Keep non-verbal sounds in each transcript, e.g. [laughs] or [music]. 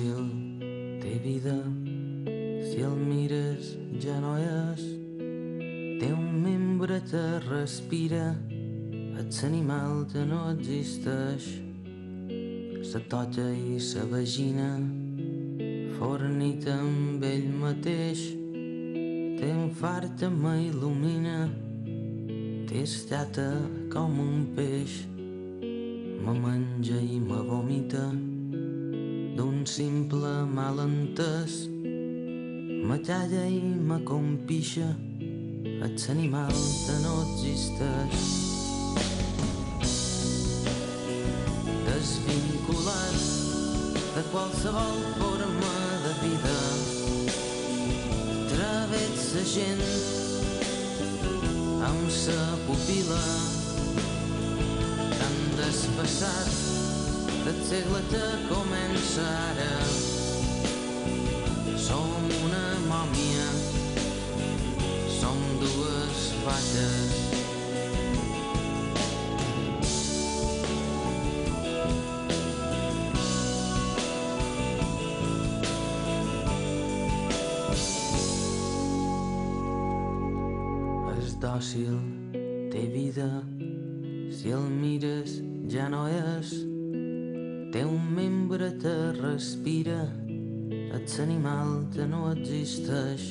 dòcil, té vida, si el mires ja no és. Té un membre que respira, ets animal que no existeix. Sa toca i sa vagina, fornita amb ell mateix. Té un far que m'il·lumina, té estata com un peix. Me menja i me vomita d'un simple malentès. Me calla i me compixa, ets animal que no existeix. Desvinculat de qualsevol forma de vida, travessa gent amb sa pupila tan despassat del segle que comença ara. Som una mòmia, som dues vaques. És dòcil, té vida, si el mires ja no és. Té un membre que respira, ets animal que no existeix.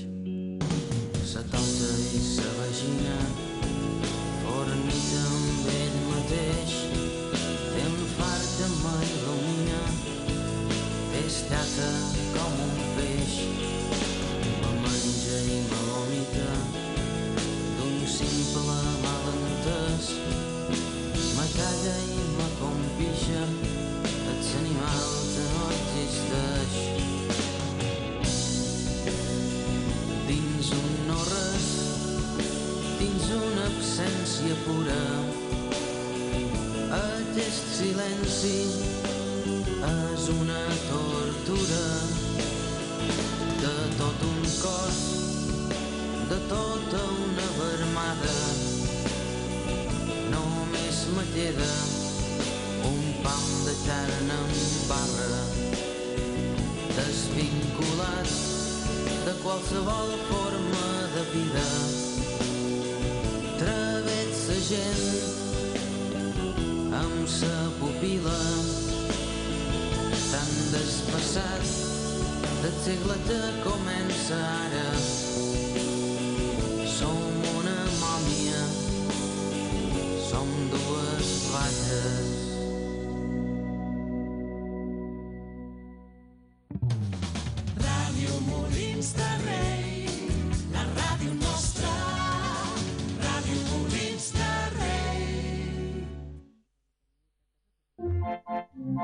Sa tota i sa vagina, pura, aquest silenci és una tortura de tot un cos, de tota una vermada. Només me queda un pam de carn amb barra, desvinculat de qualsevol forma de vida. Gent amb sa pupila tan despassat del segle que comença ara. I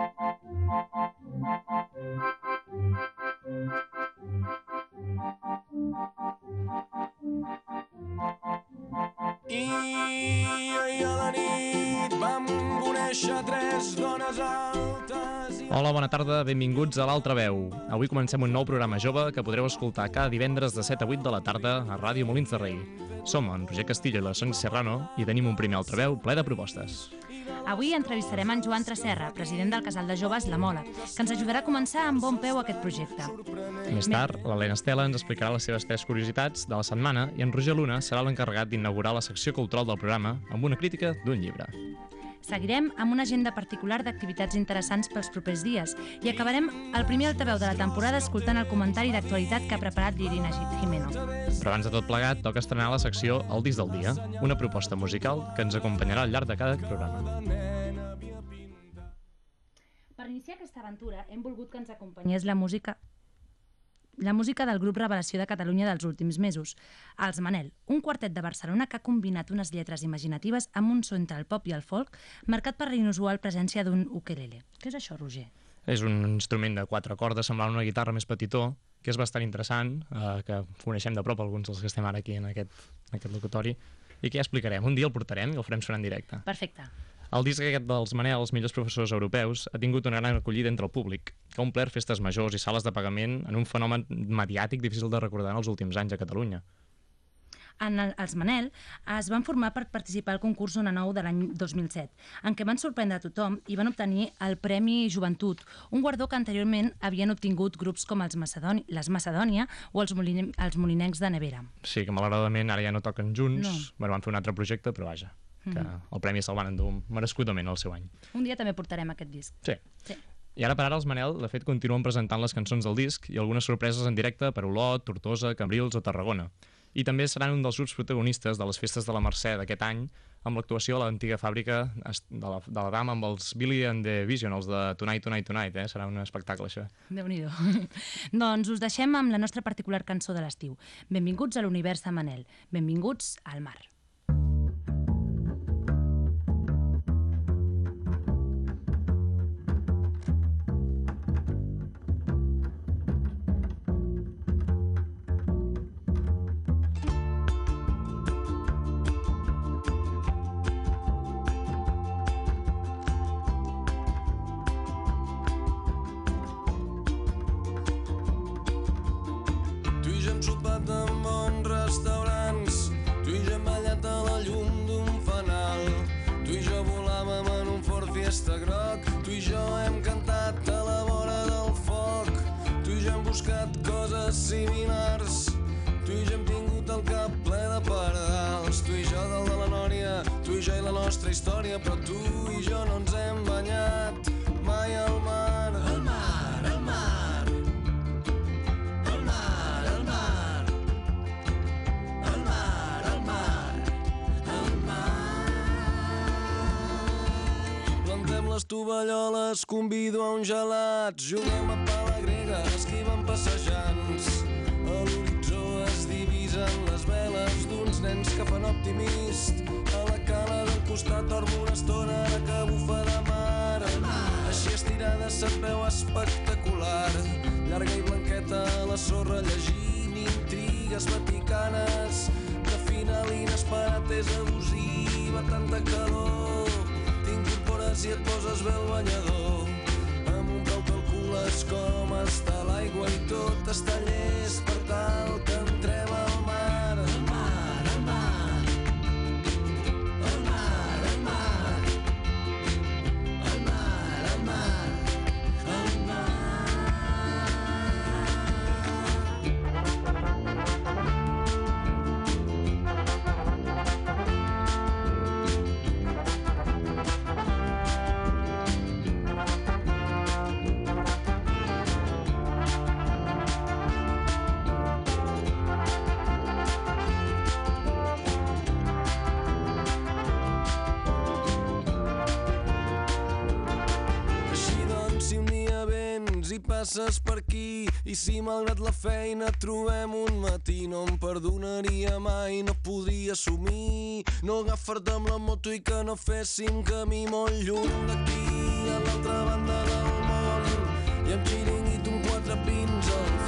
ahir a la nit vam conèixer tres dones altes i... Hola, bona tarda, benvinguts a l'Altra Veu. Avui comencem un nou programa jove que podreu escoltar cada divendres de 7 a 8 de la tarda a Ràdio Molins de Rei. Som en Roger Castillo i la Sònia Serrano i tenim un primer Altaveu ple de propostes. Avui entrevistarem en Joan Tresserra, president del Casal de Joves La Mola, que ens ajudarà a començar amb bon peu aquest projecte. Més tard, l'Helena Estela ens explicarà les seves tres curiositats de la setmana i en Roger Luna serà l'encarregat d'inaugurar la secció cultural del programa amb una crítica d'un llibre. Seguirem amb una agenda particular d'activitats interessants pels propers dies i acabarem el primer altaveu de la temporada escoltant el comentari d'actualitat que ha preparat l'Irina Jimeno. Però abans de tot plegat, toca estrenar la secció El disc del dia, una proposta musical que ens acompanyarà al llarg de cada programa. Per iniciar aquesta aventura hem volgut que ens acompanyés la música la música del grup Revelació de Catalunya dels últims mesos, Els Manel, un quartet de Barcelona que ha combinat unes lletres imaginatives amb un so entre el pop i el folk, marcat per la inusual presència d'un ukelele. Què és això, Roger? És un instrument de quatre cordes, semblant una guitarra més petitó, que és bastant interessant, eh, que coneixem de prop alguns dels que estem ara aquí en aquest, en aquest locutori, i que ja explicarem. Un dia el portarem i el farem sonar en directe. Perfecte. El disc aquest dels Manel, els millors professors europeus, ha tingut una gran acollida entre el públic, que ha omplert festes majors i sales de pagament en un fenomen mediàtic difícil de recordar en els últims anys a Catalunya. En el, els Manel es van formar per participar al concurs Zona 9 de l'any 2007, en què van sorprendre a tothom i van obtenir el Premi Joventut, un guardó que anteriorment havien obtingut grups com els Macedoni, les Macedònia o els, Molin, els Molinencs de Nevera. Sí, que malauradament ara ja no toquen junts. No. Bueno, van fer un altre projecte, però vaja, que el premi se'l van endur merescudament el seu any. Un dia també portarem aquest disc. Sí. Sí. I ara per ara els Manel, de fet, continuen presentant les cançons del disc i algunes sorpreses en directe per Olot, Tortosa, Cambrils o Tarragona. I també seran un dels grups protagonistes de les festes de la Mercè d'aquest any amb l'actuació a l'antiga fàbrica de la, de la Dama amb els Billy and the Vision, els de Tonight, Tonight, Tonight, eh? Serà un espectacle, això. déu nhi [laughs] doncs us deixem amb la nostra particular cançó de l'estiu. Benvinguts a l'univers de Manel. Benvinguts al mar. Ford Fiesta groc, tu i jo hem cantat a la vora del foc, tu i jo hem buscat coses similars, tu i jo hem tingut el cap ple de pardals, tu i jo del de la Nòria, tu i jo i la nostra història, però tu i jo no ens hem banyat les tovalloles, convido a un gelat, juguem a pala grega, esquivem passejants. A l'horitzó es divisen les veles d'uns nens que fan optimist. A la cala del costat dormo una estona que bufa de mar. Així estirada se't veu espectacular. Llarga i blanqueta a la sorra llegint intrigues vaticanes. Que final inesperat és abusiva, tanta calor. T'incorpores i et poses bé el banyador. Amb un peu calcules com està l'aigua i tot està llest per tal que la feina trobem un matí no em perdonaria mai, no podria assumir. No agafar-te amb la moto i que no féssim camí molt lluny d'aquí a l'altra banda del món. I amb xiringuit un quatre pins al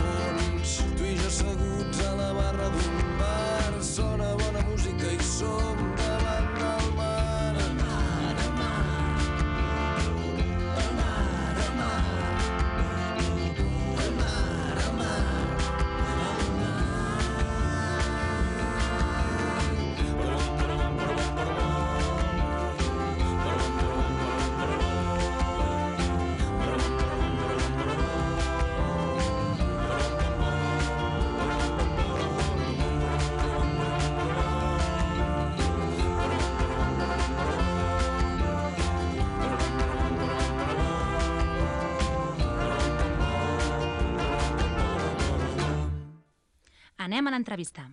Anem a l'entrevista.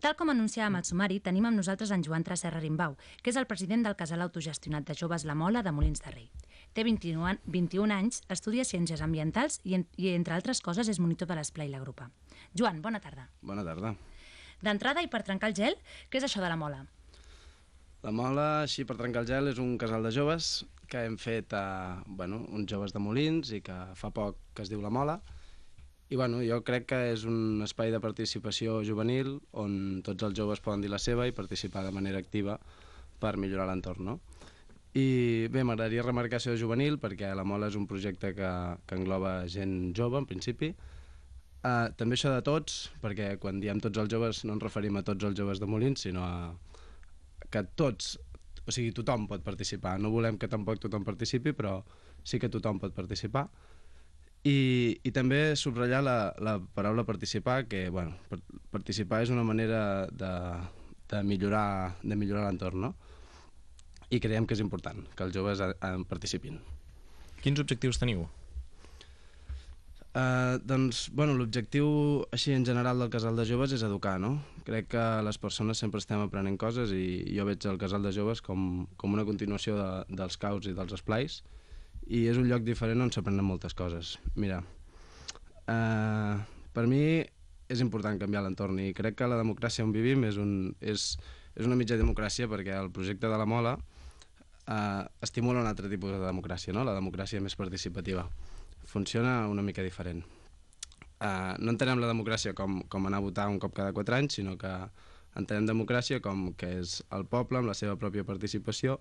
Tal com anunciàvem al sumari, tenim amb nosaltres en Joan Tracerra Rimbau, que és el president del casal autogestionat de joves La Mola de Molins de Rei. Té 21, an- 21 anys, estudia Ciències Ambientals i, en, i, entre altres coses, és monitor de l'Esplai La Grupa. Joan, bona tarda. Bona tarda. D'entrada, i per trencar el gel, què és això de La Mola? La Mola, així per trencar el gel, és un casal de joves que hem fet a bueno, uns joves de Molins i que fa poc que es diu La Mola. I bueno, jo crec que és un espai de participació juvenil on tots els joves poden dir la seva i participar de manera activa per millorar l'entorn, no? I bé, m'agradaria remarcar això juvenil perquè La Mola és un projecte que, que engloba gent jove, en principi, Uh, també això de tots, perquè quan diem tots els joves no ens referim a tots els joves de Molins, sinó a que tots, o sigui, tothom pot participar. No volem que tampoc tothom participi, però sí que tothom pot participar. I, i també subratllar la, la paraula participar, que bueno, per, participar és una manera de, de millorar, de millorar l'entorn, no? I creiem que és important que els joves eh, eh, participin. Quins objectius teniu? Uh, doncs, bueno, l'objectiu així en general del casal de joves és educar, no? Crec que les persones sempre estem aprenent coses i jo veig el casal de joves com, com una continuació de, dels caus i dels esplais i és un lloc diferent on s'aprenen moltes coses. Mira, uh, per mi és important canviar l'entorn i crec que la democràcia on vivim és, un, és, és una mitja democràcia perquè el projecte de la Mola uh, estimula un altre tipus de democràcia, no? la democràcia més participativa funciona una mica diferent. Uh, no entenem la democràcia com, com anar a votar un cop cada quatre anys, sinó que entenem democràcia com que és el poble, amb la seva pròpia participació,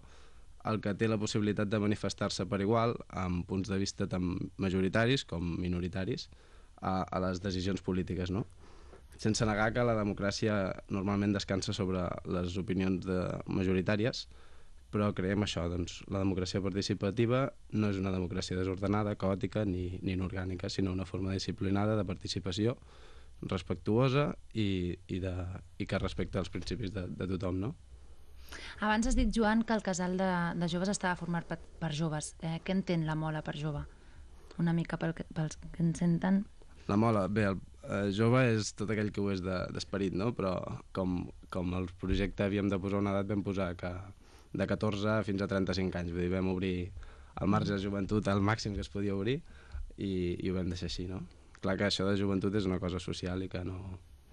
el que té la possibilitat de manifestar-se per igual, amb punts de vista tant majoritaris com minoritaris, a, a les decisions polítiques, no? Sense negar que la democràcia normalment descansa sobre les opinions de majoritàries, però creiem això, doncs, la democràcia participativa no és una democràcia desordenada, caòtica ni, ni inorgànica, sinó una forma disciplinada de participació respectuosa i, i, de, i que respecta els principis de, de tothom, no? Abans has dit, Joan, que el casal de, de joves estava format per, per joves. Eh, què entén la mola per jove? Una mica pel que, pels que ens senten... La mola, bé, el eh, jove és tot aquell que ho és d'esperit, de, no? Però com, com el projecte havíem de posar una edat, vam posar que de 14 fins a 35 anys. Vull dir, vam obrir el marge de joventut al màxim que es podia obrir i, i ho vam deixar així, no? Clar que això de joventut és una cosa social i que no...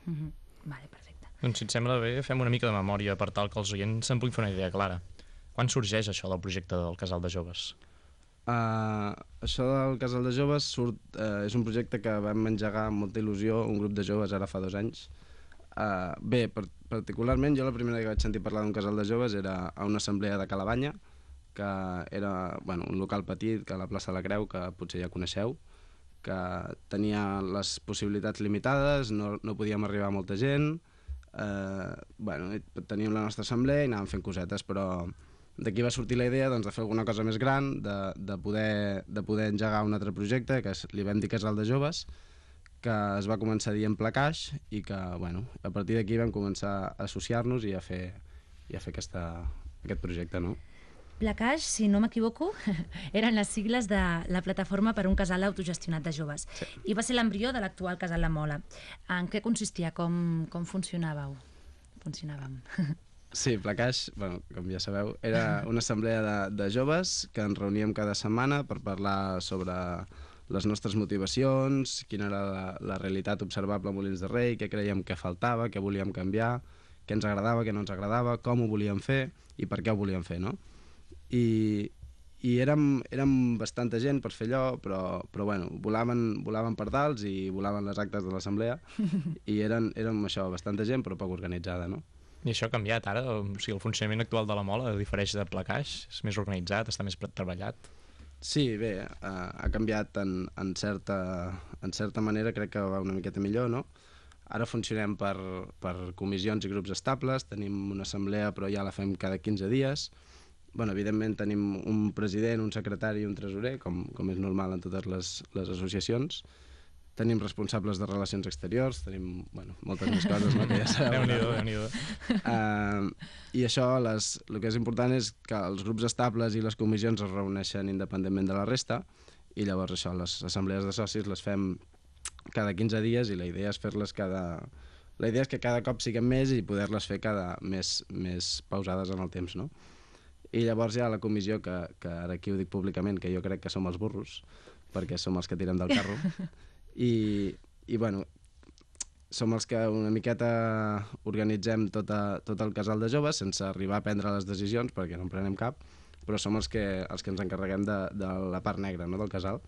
Mm -hmm. Vale, perfecte. Doncs si et sembla bé, fem una mica de memòria per tal que els oients se'n puguin fer una idea clara. Quan sorgeix això del projecte del Casal de Joves? Uh, això del Casal de Joves surt, uh, és un projecte que vam engegar amb molta il·lusió un grup de joves ara fa dos anys. Uh, bé, per, particularment jo la primera que vaig sentir parlar d'un casal de joves era a una assemblea de Calabanya, que era bueno, un local petit que a la plaça de la Creu, que potser ja coneixeu, que tenia les possibilitats limitades, no, no podíem arribar a molta gent, eh, bueno, teníem la nostra assemblea i anàvem fent cosetes, però d'aquí va sortir la idea doncs, de fer alguna cosa més gran, de, de, poder, de poder engegar un altre projecte, que li vam dir Casal de Joves, que es va començar a dir en placaix i que, bueno, a partir d'aquí vam començar a associar-nos i a fer, i a fer aquesta, aquest projecte, no? Placaix, si no m'equivoco, [laughs] eren les sigles de la plataforma per un casal autogestionat de joves. Sí. I va ser l'embrió de l'actual casal La Mola. En què consistia? Com, com funcionàveu? Funcionàvem. [laughs] Sí, Placaix, bueno, com ja sabeu, era una assemblea de, de joves que ens reuníem cada setmana per parlar sobre les nostres motivacions, quina era la, la realitat observable a Molins de Rei, què creiem que faltava, què volíem canviar, què ens agradava, què no ens agradava, com ho volíem fer i per què ho volíem fer, no? I, i érem, érem bastanta gent per fer allò, però, però bueno, volaven, volaven per dalt i volaven les actes de l'assemblea [laughs] i eren, érem això, bastanta gent però poc organitzada, no? I això ha canviat ara? O sigui, el funcionament actual de la mola difereix de Placaix? És més organitzat? Està més treballat? Sí, bé, ha, ha canviat en, en, certa, en certa manera, crec que va una miqueta millor, no? Ara funcionem per, per comissions i grups estables, tenim una assemblea però ja la fem cada 15 dies. Bueno, evidentment tenim un president, un secretari i un tresorer, com, com és normal en totes les, les associacions tenim responsables de relacions exteriors, tenim bueno, moltes més coses no, que ja sabeu. déu nhi déu uh, I això, les, el que és important és que els grups estables i les comissions es reuneixen independentment de la resta i llavors això, les assemblees de socis les fem cada 15 dies i la idea és fer-les cada... La idea és que cada cop siguem més i poder-les fer cada més, més pausades en el temps, no? I llavors hi ha la comissió, que, que ara aquí ho dic públicament, que jo crec que som els burros, perquè som els que tirem del carro, [laughs] i, i bueno, som els que una miqueta organitzem tota, tot el casal de joves sense arribar a prendre les decisions perquè no en prenem cap, però som els que, els que ens encarreguem de, de la part negra no, del casal.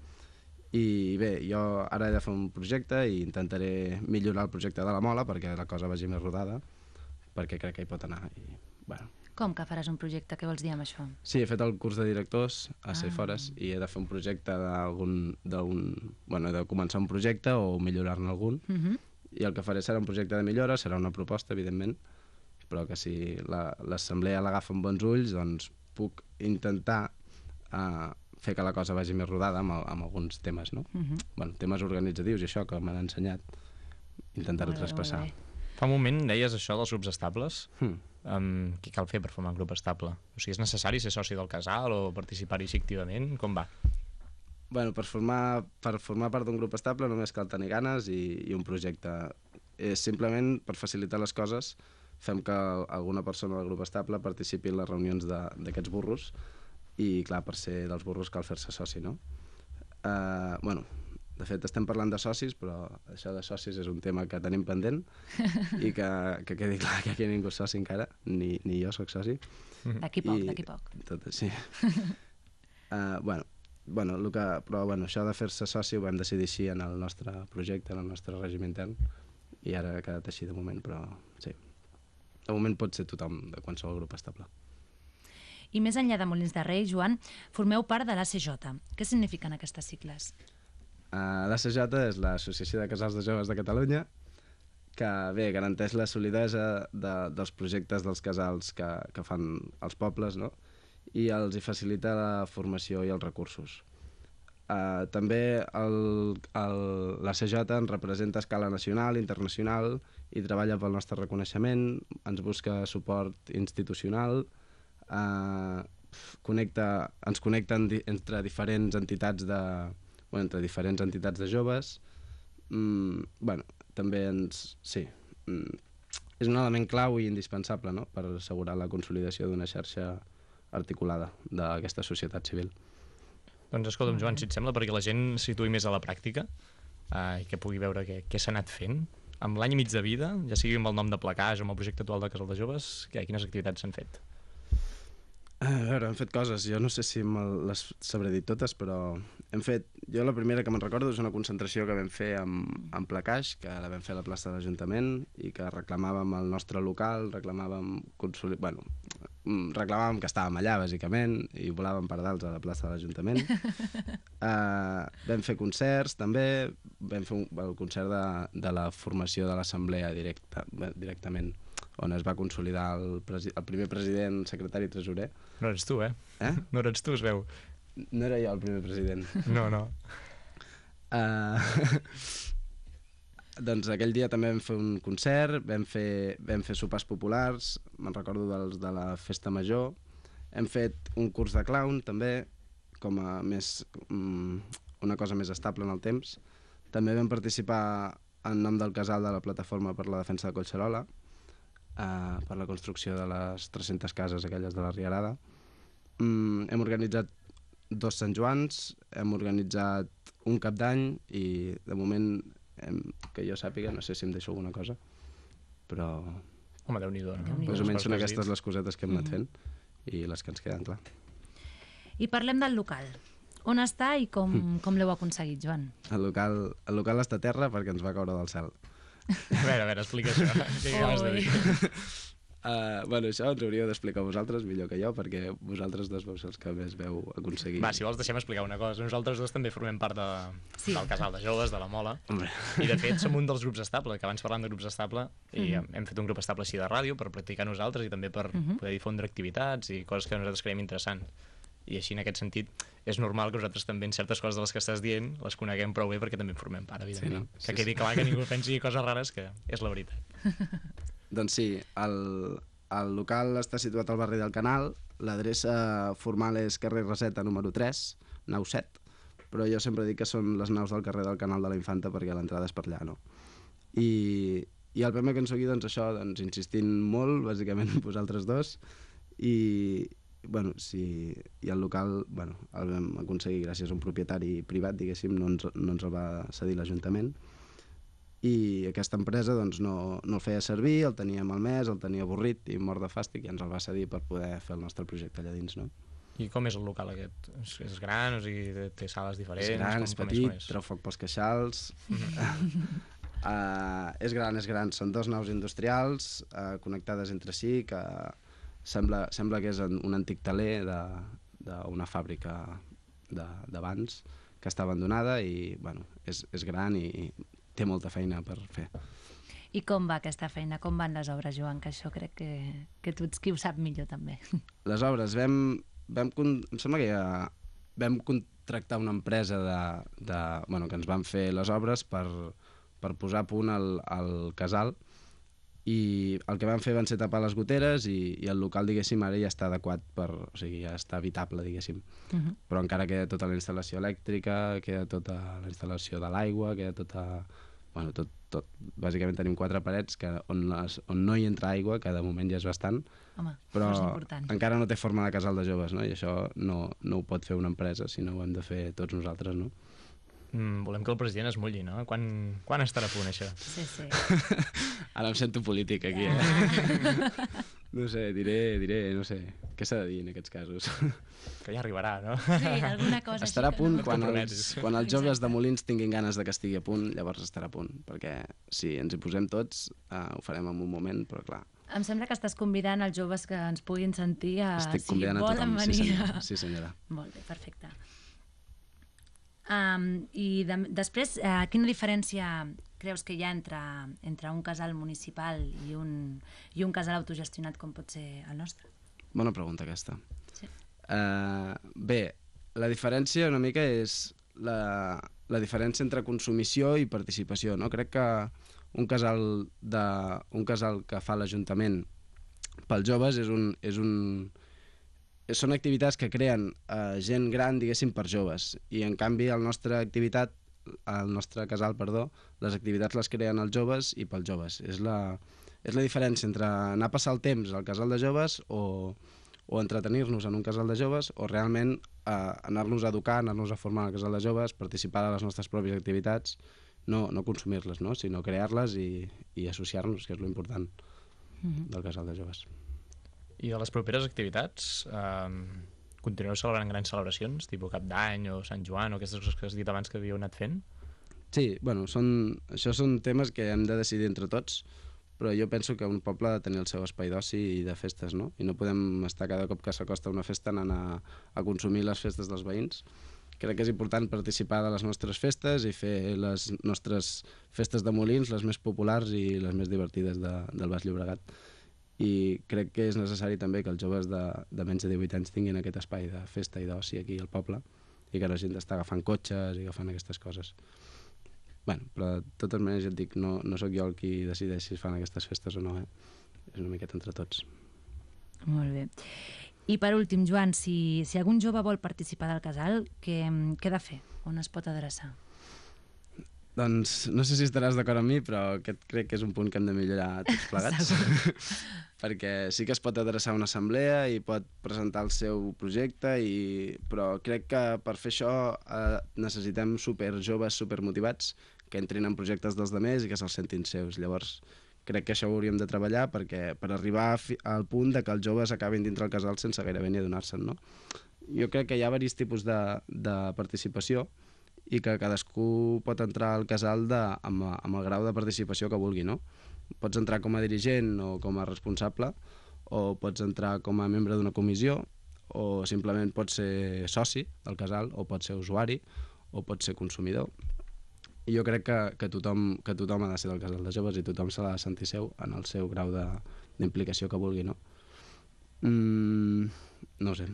I bé, jo ara he de fer un projecte i intentaré millorar el projecte de la mola perquè la cosa vagi més rodada, perquè crec que hi pot anar. I, bueno. Com que faràs un projecte? Què vols dir amb això? Sí, he fet el curs de directors a Ah. Cefores i he de fer un projecte d'algun... Bueno, he de començar un projecte o millorar-ne algun. Uh -huh. I el que faré serà un projecte de millora, serà una proposta, evidentment, però que si la- l'assemblea l'agafa amb bons ulls, doncs puc intentar uh, fer que la cosa vagi més rodada amb, el- amb alguns temes, no? Uh -huh. bueno, temes organitzatius i això que m'han ensenyat, intentar-ho traspassar. bé. Fa un moment deies això dels grups estables. Hmm. Um, què cal fer per formar un grup estable? O sigui, és necessari ser soci del casal o participar-hi activament? Com va? Bueno, per formar, per formar part d'un grup estable només cal tenir ganes i, i un projecte. És simplement, per facilitar les coses, fem que alguna persona del grup estable participi en les reunions d'aquests burros i, clar, per ser dels burros cal fer-se soci, no? Uh, bueno, de fet, estem parlant de socis, però això de socis és un tema que tenim pendent [laughs] i que, que quedi clar que aquí ningú és soci encara, ni, ni jo sóc soci. D'aquí poc, d'aquí poc. Tot, sí. uh, [laughs] bueno, bueno, el que, però bueno, això de fer-se soci ho vam decidir així en el nostre projecte, en el nostre règim intern, i ara ha quedat així de moment, però sí. De moment pot ser tothom de qualsevol grup estable. I més enllà de Molins de Rei, Joan, formeu part de l'ACJ. Què signifiquen aquestes sigles? Uh, L'ACJ és l'Associació de Casals de Joves de Catalunya, que bé, garanteix la solidesa de, dels projectes dels casals que, que fan els pobles, no? i els hi facilita la formació i els recursos. Uh, també el, el, la CJ ens representa a escala nacional, internacional, i treballa pel nostre reconeixement, ens busca suport institucional, uh, connecta, ens connecten di entre diferents entitats de, bueno, entre diferents entitats de joves. Mm, bueno, també ens... Sí, mm, és un element clau i indispensable no? per assegurar la consolidació d'una xarxa articulada d'aquesta societat civil. Doncs escolta'm, Joan, si et sembla, perquè la gent situï més a la pràctica uh, i que pugui veure què, què s'ha anat fent, amb l'any i mig de vida, ja sigui amb el nom de Placàs o amb el projecte actual de Casal de Joves, què, quines activitats s'han fet? A veure, hem fet coses, jo no sé si me les sabré dir totes, però hem fet... Jo la primera que me'n recordo és una concentració que vam fer amb, amb Placaix, que la vam fer a la plaça de l'Ajuntament i que reclamàvem el nostre local, reclamàvem... Consoli... Bueno, mm, reclamàvem que estàvem allà, bàsicament, i volàvem per dalt a la plaça de l'Ajuntament. uh, [laughs] vam fer concerts, també, vam fer un, el concert de, de la formació de l'assemblea directa, directament, on es va consolidar el, presi el primer president, secretari i tresorer, No eres tu, eh? Eh? No eres tu, es veu. No era jo el primer president. No, no. Uh, [laughs] doncs aquell dia també vam fer un concert, vam fer, vam fer sopars populars, me'n recordo dels de la festa major, hem fet un curs de clown també, com a més, um, una cosa més estable en el temps. També vam participar en nom del casal de la Plataforma per la Defensa de Collserola, uh, per la construcció de les 300 cases aquelles de la Rierada. Mm, hem organitzat dos Sant Joans, hem organitzat un cap d'any i de moment hem, que jo sàpiga, no sé si em deixo alguna cosa, però Home, Déu-n'hi-do, no? Déu-n'hi-do. més o menys són Les coses aquestes que has les cosetes que hem anat fent i les que ens queden, clar. I parlem del local. On està i com, com l'heu aconseguit, Joan? El local, el local està a terra perquè ens va caure del cel. A veure, a veure, explica això. Què acabes de dir? Uh, bueno, això ens hauríeu d'explicar vosaltres millor que jo, perquè vosaltres dos vau ser els que més veu aconseguir. Va, si vols deixem explicar una cosa. Nosaltres dos també formem part de, Sí. del casal de joves, de la Mola. Hombre. I de fet som un dels grups estable, que abans parlant de grups estable, i hem, hem fet un grup estable així de ràdio per practicar nosaltres i també per poder difondre activitats i coses que nosaltres creiem interessants. I així, en aquest sentit, és normal que nosaltres també en certes coses de les que estàs dient les coneguem prou bé perquè també en formem part, evidentment. no? Que Sí, quedi sí. clar que ningú [laughs] pensi coses rares, que és la veritat. [laughs] Doncs sí, el, el local està situat al barri del Canal, l'adreça formal és carrer Reseta número 3, nau 7, però jo sempre dic que són les naus del carrer del Canal de la Infanta perquè l'entrada és per allà, no? I, i el vam aconseguir, doncs, això, doncs, insistint molt, bàsicament, [laughs] vosaltres dos, i, bueno, sí, i el local bueno, el vam aconseguir gràcies a un propietari privat, diguéssim, no ens, no ens el va cedir l'Ajuntament, i aquesta empresa doncs, no, no el feia servir, el tenia malmès, el tenia avorrit i mort de fàstic i ens el va cedir per poder fer el nostre projecte allà dins. No? I com és el local aquest? És, és gran, o sigui, té, sales diferents? és gran, com, és com petit, com és? treu foc pels queixals... uh, [laughs] és gran, és gran. Són dos naus industrials uh, connectades entre si que sembla, sembla que és un antic taler d'una fàbrica de- d'abans que està abandonada i bueno, és, és gran i té molta feina per fer. I com va aquesta feina? Com van les obres, Joan? Que això crec que, que tu ets qui ho sap millor, també. Les obres, vam, vam em sembla que ja vam contractar una empresa de, de, bueno, que ens van fer les obres per, per posar a punt el, el casal i el que van fer van ser tapar les goteres i, i el local, diguéssim, ara ja està adequat per... O sigui, ja està habitable, diguéssim. Uh -huh. Però encara queda tota la instal·lació elèctrica, queda tota la instal·lació de l'aigua, queda tota... Bueno, tot, tot. Bàsicament tenim quatre parets que, on, les, on no hi entra aigua, que de moment ja és bastant, Home, però encara no té forma de casal de joves, no? I això no, no ho pot fer una empresa, sinó ho hem de fer tots nosaltres, no? Mm, volem que el president es mulli, no? Quan, quan estarà a punt, això? Sí, sí. [laughs] Ara em sento polític aquí, eh? no sé, diré, diré, no sé, què s'ha de dir en aquests casos? Que ja arribarà, no? Sí, alguna cosa estarà a punt no- quan els, quan els joves de Molins tinguin ganes de que estigui a punt, llavors estarà a punt, perquè si ens hi posem tots, uh, ho farem en un moment, però clar, Em sembla que estàs convidant els joves que ens puguin sentir a... estic si a tothom. Sí, senyora. Sí, senyora. Molt bé, perfecte. Um, I de, després, uh, quina diferència creus que hi ha entre, entre un casal municipal i un, i un casal autogestionat com pot ser el nostre? Bona pregunta, aquesta. Sí. Uh, bé, la diferència una mica és la, la diferència entre consumició i participació. No? Crec que un casal, de, un casal que fa l'Ajuntament pels joves és un, és un, són activitats que creen eh, gent gran, diguéssim, per joves. I, en canvi, el nostre activitat, el nostre casal, perdó, les activitats les creen els joves i pels joves. És la, és la diferència entre anar a passar el temps al casal de joves o, o entretenir-nos en un casal de joves o realment eh, anar-nos a educar, anar-nos a formar al casal de joves, participar a les nostres pròpies activitats, no, no consumir-les, no? sinó crear-les i, i associar-nos, que és lo important del casal de joves. I de les properes activitats, eh, continueu celebrant grans celebracions, tipus Cap d'Any o Sant Joan o aquestes coses que has dit abans que havíeu anat fent? Sí, bueno, són, això són temes que hem de decidir entre tots, però jo penso que un poble ha de tenir el seu espai d'oci i de festes, no? I no podem estar cada cop que s'acosta una festa anant a, a consumir les festes dels veïns. Crec que és important participar de les nostres festes i fer les nostres festes de molins les més populars i les més divertides de, del Baix Llobregat. I crec que és necessari també que els joves de, de menys de 18 anys tinguin aquest espai de festa i d'oci aquí al poble i que la gent està agafant cotxes i agafant aquestes coses. Bueno, però de totes maneres ja et dic, no, no sóc jo el qui decideix si es fan aquestes festes o no, eh? És una miqueta entre tots. Molt bé. I per últim, Joan, si, si algun jove vol participar del casal, què, què ha de fer? On es pot adreçar? Doncs no sé si estaràs d'acord amb mi, però aquest crec que és un punt que hem de millorar tots [laughs] plegats. [laughs] Perquè sí que es pot adreçar a una assemblea i pot presentar el seu projecte, i... però crec que per fer això eh, necessitem super joves, super motivats, que entrin en projectes dels demés i que se'ls sentin seus. Llavors, crec que això ho hauríem de treballar perquè per arribar al punt de que els joves acabin dintre el casal sense gairebé ni adonar-se'n, no? Jo crec que hi ha diversos tipus de, de participació i que cadascú pot entrar al casal de, amb, amb el grau de participació que vulgui, no? Pots entrar com a dirigent o com a responsable, o pots entrar com a membre d'una comissió, o simplement pots ser soci del casal, o pots ser usuari, o pots ser consumidor. I jo crec que, que, tothom, que tothom ha de ser del casal de joves i tothom se l'ha de sentir seu en el seu grau de- d'implicació que vulgui, no? Mm, no ho sé.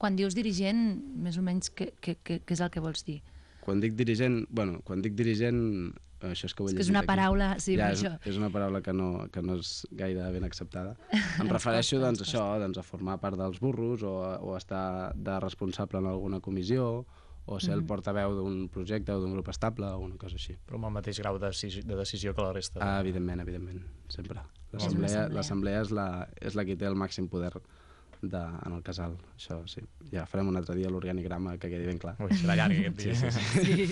Quan dius dirigent, més o menys, què, què, què, què és el que vols dir? Quan dic dirigent, bueno, quan dic dirigent, això és que ho he És que és una aquí. paraula, sí, ja, és, això. és una paraula que no, que no és gaire ben acceptada. [laughs] Em refereixo, costa, doncs, a això, doncs, a formar part dels burros o, a- o estar de responsable en alguna comissió o ser el Mhm. portaveu d'un projecte o d'un grup estable o una cosa així. Però amb el mateix grau de, decisió, de decisió que la resta. Ah, evidentment, evidentment, sempre. l'assemblea és, la, és la que té el màxim poder de, en el casal, això sí. Ja farem un altre dia l'organigrama que quedi ben clar. Ui, serà llarg aquest dia. Sí, sí,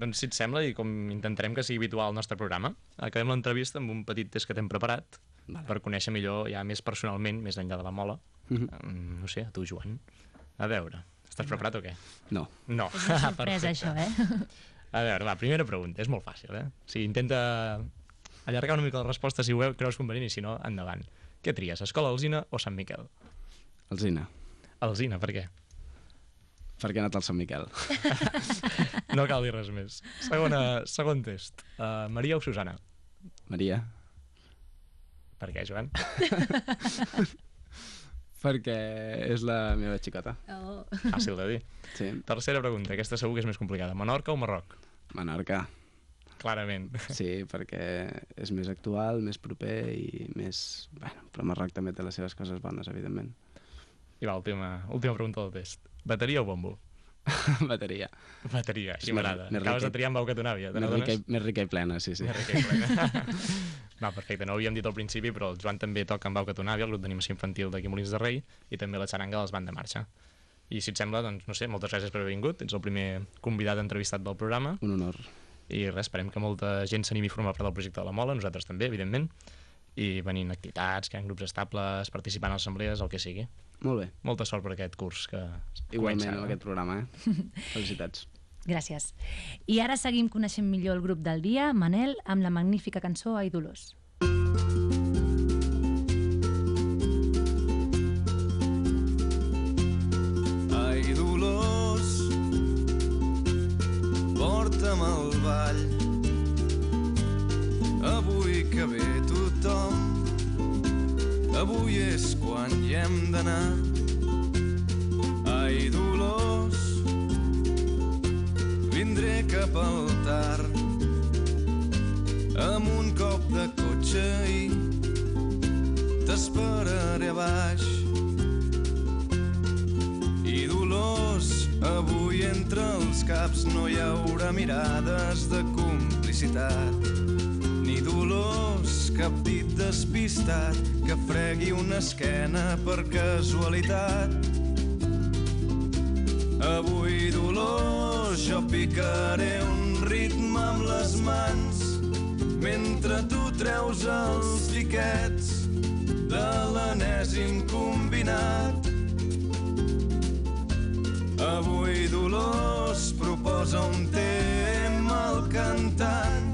doncs si et sembla, i com intentarem que sigui habitual al nostre programa, acabem l'entrevista amb un petit test que t'hem preparat Vale. per conèixer millor, ja més personalment, més enllà de la mola. Mhm. Mm, no sé, a tu, Joan. A veure, estàs preparat o què? No. No. És una sorpresa, [laughs] això, eh? A veure, va, primera pregunta, és molt fàcil, eh? O sigui, intenta allargar una mica la resposta si ho creus convenient i si no, endavant. Què tries, Escola Alzina o Sant Miquel? Alzina, Alzina, per què? perquè he anat al Sant Miquel. [laughs] No cal dir res més. Segona, segon test. Uh, Maria o Susana? Maria, Per què, Joan? [laughs] perquè és la meva xicota. Oh. Fàcil de dir. Sí, Tercera pregunta, aquesta segur que és més complicada. Menorca o Marroc? Menorca. Clarament. Sí, perquè és més actual, més proper i més... Bueno, però Marroc també té les seves coses bones, evidentment. I va, última, última pregunta del test. Bateria o bombo? [laughs] Bateria. Bateria, així m'agrada. Acabes de triar amb veu catonàvia, te Més rica, i, més rica i plena, sí, sí. Més rica i plena. [laughs] Va, perfecte, no ho havíem dit al principi, però el Joan també toca amb veu catonàvia, el grup d'animació infantil d'aquí Molins de Rei, i també la xaranga dels Band de Marxa. I si et sembla, doncs, no sé, moltes gràcies per haver vingut. Ets el primer convidat entrevistat del programa. Un honor. I res, esperem que molta gent s'animi a formar part del projecte de la Mola, nosaltres també, evidentment, i venint activitats, creant grups estables, participant a assemblees, el que sigui. Molt bé. Molta sort per aquest curs que Igualment comença, amb aquest programa, eh? [laughs] Felicitats. Gràcies. I ara seguim coneixent millor el grup del dia, Manel, amb la magnífica cançó Ai Dolors. Ai, Dolors, porta'm al ball. Avui que ve tothom, avui és quan hi hem d'anar. Ai, Dolors, vindré cap al tard, amb un cop de cotxe i t'esperaré a baix. I Dolors, avui entre els caps no hi haurà mirades de complicitat. Ni Dolors, cap dit despistat que fregui una esquena per casualitat. Avui, Dolors, jo picaré un ritme amb les mans mentre tu treus els tiquets de l'enèsim combinat. Avui Dolors proposa un tema al cantant,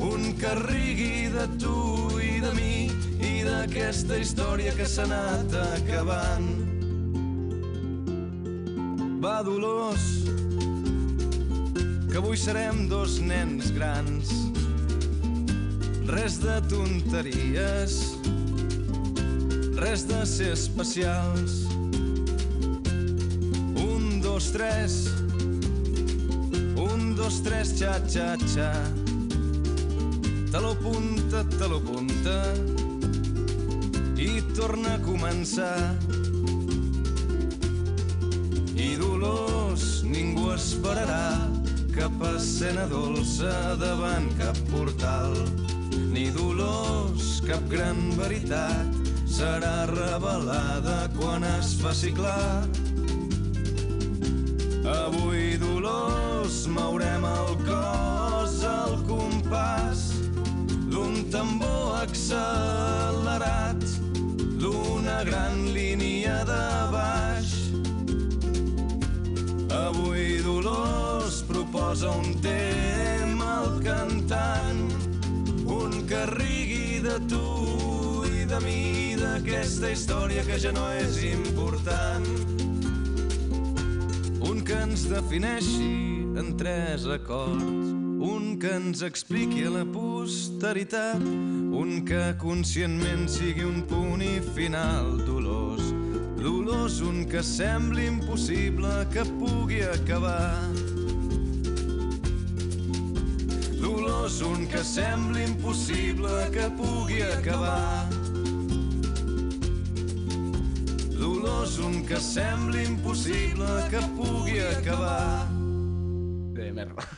un que rigui de tu i de mi i d'aquesta història que s'ha anat acabant. Va, Dolors, que avui serem dos nens grans. Res de tonteries, res de ser especials. Un, dos, tres. Un, dos, tres, xa, xa, xa. Te lo punta, te lo punta. I torna a començar. I Dolors, ningú esperarà cap escena dolça davant cap portal. Ni Dolors, cap gran veritat serà revelada quan es faci clar. Avui, Dolors, mourem el cos accelerat, d'una gran línia de baix. Avui, Dolors, proposa un tema al cantant, un que rigui de tu i de mi, d'aquesta història que ja no és important un que ens defineixi en tres acords, un que ens expliqui a la posteritat, un que conscientment sigui un punt i final dolós, dolós, un que sembli impossible que pugui acabar. Dolós, un que sembli impossible que pugui acabar. Dolors, un que sembli impossible que pugui acabar. Bé, merda.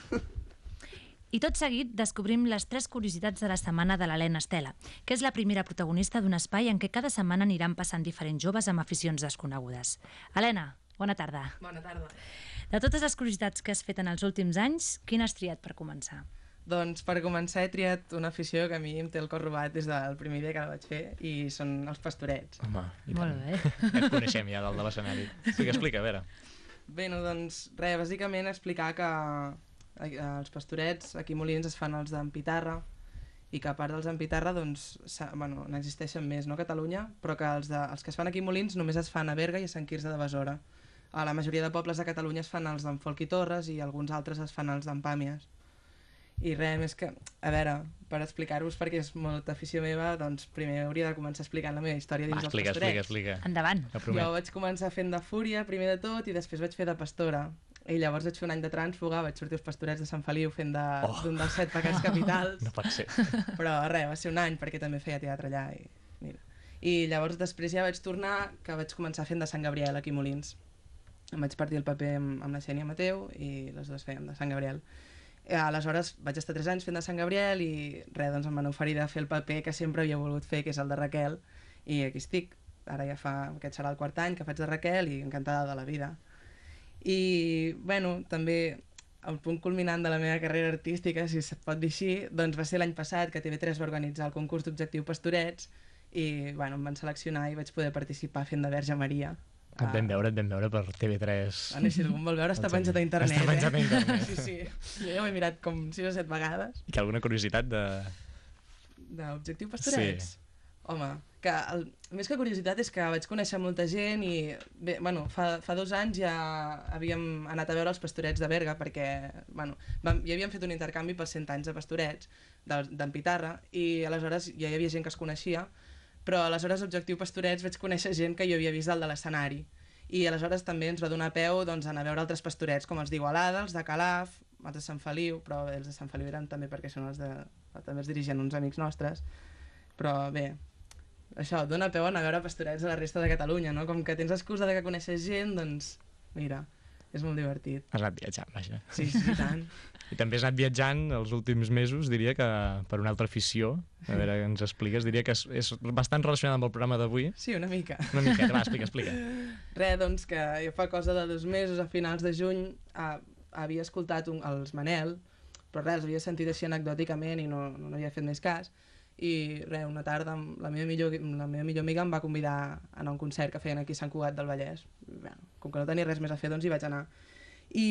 I tot seguit descobrim les tres curiositats de la setmana de l'Helena Estela, que és la primera protagonista d'un espai en què cada setmana aniran passant diferents joves amb aficions desconegudes. Helena, bona tarda. Bona tarda. De totes les curiositats que has fet en els últims anys, quina has triat per començar? Doncs per començar he triat una afició que a mi em té el cor robat des del primer dia que la vaig fer i són els pastorets. Home, i Molt tant. bé. [laughs] Et coneixem ja dalt de l'escenari. Explica, explica, a veure. Bé, no, doncs res, bàsicament explicar que els pastorets aquí Molins es fan els d'en Pitarra i que a part dels Ampitarra doncs, bueno, n'existeixen més no, a Catalunya, però que els, de, els que es fan aquí Molins només es fan a Berga i a Sant Quirze de Besora. A la majoria de pobles de Catalunya es fan els d'en Folc i Torres i alguns altres es fan els d'Empàmies. I res, més que, a veure, per explicar-vos perquè és molta afició meva, doncs primer hauria de començar explicant la meva història Va, dins explica, els explica, pastorets. explica. Endavant. Jo vaig començar fent de fúria, primer de tot, i després vaig fer de pastora. I llavors vaig fer un any de trànsfuga, vaig sortir als pastorets de Sant Feliu fent de- Oh. d'un dels set pecats [laughs] capitals. No pot ser. [laughs] Però res, va ser un any perquè també feia teatre allà i mira. I llavors després ja vaig tornar, que vaig començar fent de Sant Gabriel aquí a Molins. Em vaig partir el paper amb, amb la Xènia Mateu i les dues fèiem de Sant Gabriel. I aleshores vaig estar 3 anys fent de Sant Gabriel i res, doncs em van oferir de fer el paper que sempre havia volgut fer, que és el de Raquel, i aquí estic. Ara ja fa, aquest serà el quart any que faig de Raquel i encantada de la vida. I, bueno, també el punt culminant de la meva carrera artística, si es pot dir així, doncs va ser l'any passat que TV3 va organitzar el concurs d'Objectiu Pastorets i bueno, em van seleccionar i vaig poder participar fent de Verge Maria. Et vam veure, et vam veure per TV3. Bueno, si algú em vol veure, està Doncs penjat a internet. Està penjat a eh? internet. Sí, sí. Jo ja ho he mirat com 6 o 7 vegades. I que alguna curiositat de... D'Objectiu Pastorets? Sí. Home, que el, més que curiositat és que vaig conèixer molta gent i, bé, bueno, fa, fa dos anys ja havíem anat a veure els pastorets de Berga perquè, bueno, vam, ja havíem fet un intercanvi pels 100 anys de pastorets de- d'en Pitarra i aleshores ja hi havia gent que es coneixia però aleshores Objectiu Pastorets vaig conèixer gent que jo havia vist al de l'escenari i aleshores també ens va donar peu doncs, anar a veure altres pastorets com els d'Igualada, els de Calaf, els de Sant Feliu, però els de Sant Feliu eren també perquè són els de... també els dirigien uns amics nostres. Però bé, això, dona peu a anar a veure pastorets a la resta de Catalunya, no? Com que tens excusa de que coneixes gent, doncs, mira, és molt divertit. Has anat viatjant, vaja. Sí, sí, i tant. [laughs] I també has anat viatjant els últims mesos, diria que per una altra afició. A veure, ens expliques. Diria que és, és bastant relacionada amb el programa d'avui. Sí, una mica. Una miqueta, va, explica, explica. [laughs] Res, doncs, que jo fa cosa de dos mesos, a finals de juny, ah, havia escoltat un, els Manel, però res, havia sentit així anecdòticament i no, no n'havia fet més cas. I res, una tarda amb la meva, millor, la meva millor amiga em va convidar a anar a un concert que feien aquí a Sant Cugat del Vallès. Bueno, com que no tenia res més a fer, doncs hi vaig anar. I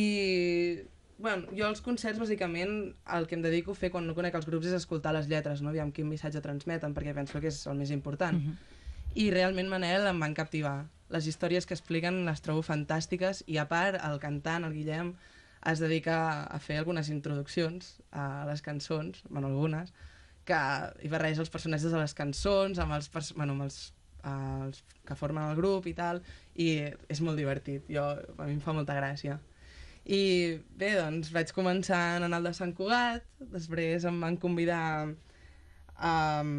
bueno, jo als concerts, bàsicament, el que em dedico a fer quan no conec els grups és escoltar les lletres, no? aviam quin missatge transmeten, perquè penso que és el més important. Mhm. I realment, Manel, em van captivar. Les històries que expliquen les trobo fantàstiques i, a part, el cantant, el Guillem, es dedica a fer algunes introduccions a les cançons, bueno, algunes, que hi barreja els personatges de les cançons amb els, bueno, amb els, els que formen el grup i tal, i és molt divertit. Jo, a mi em fa molta gràcia. I bé, doncs vaig començar anar al de Sant Cugat, després em van convidar um,